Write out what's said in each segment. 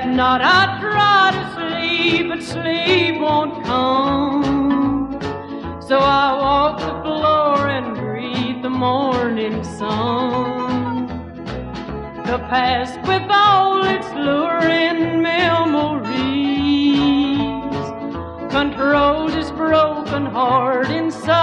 night I try to sleep, but sleep won't come. So I walk the floor and greet the morning sun. The past with all its luring memories controls this broken heart inside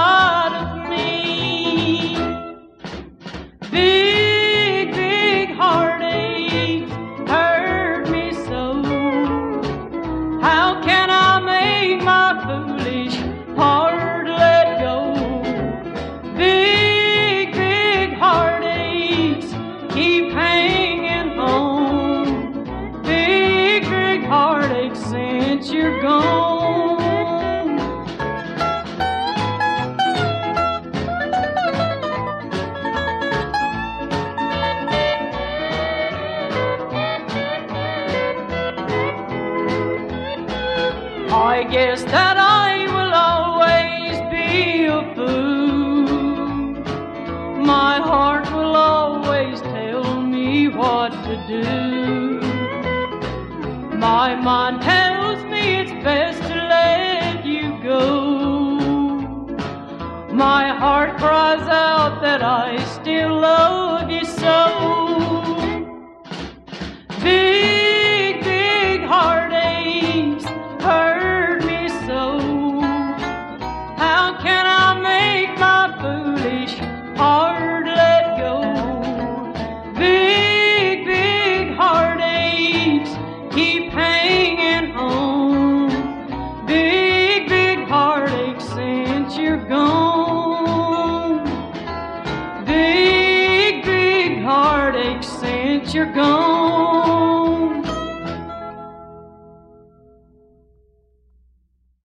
since you're gone. I guess that I will always be a fool. My heart will always tell me what to do. My mind tells My heart cries out that I still love you since you're gone.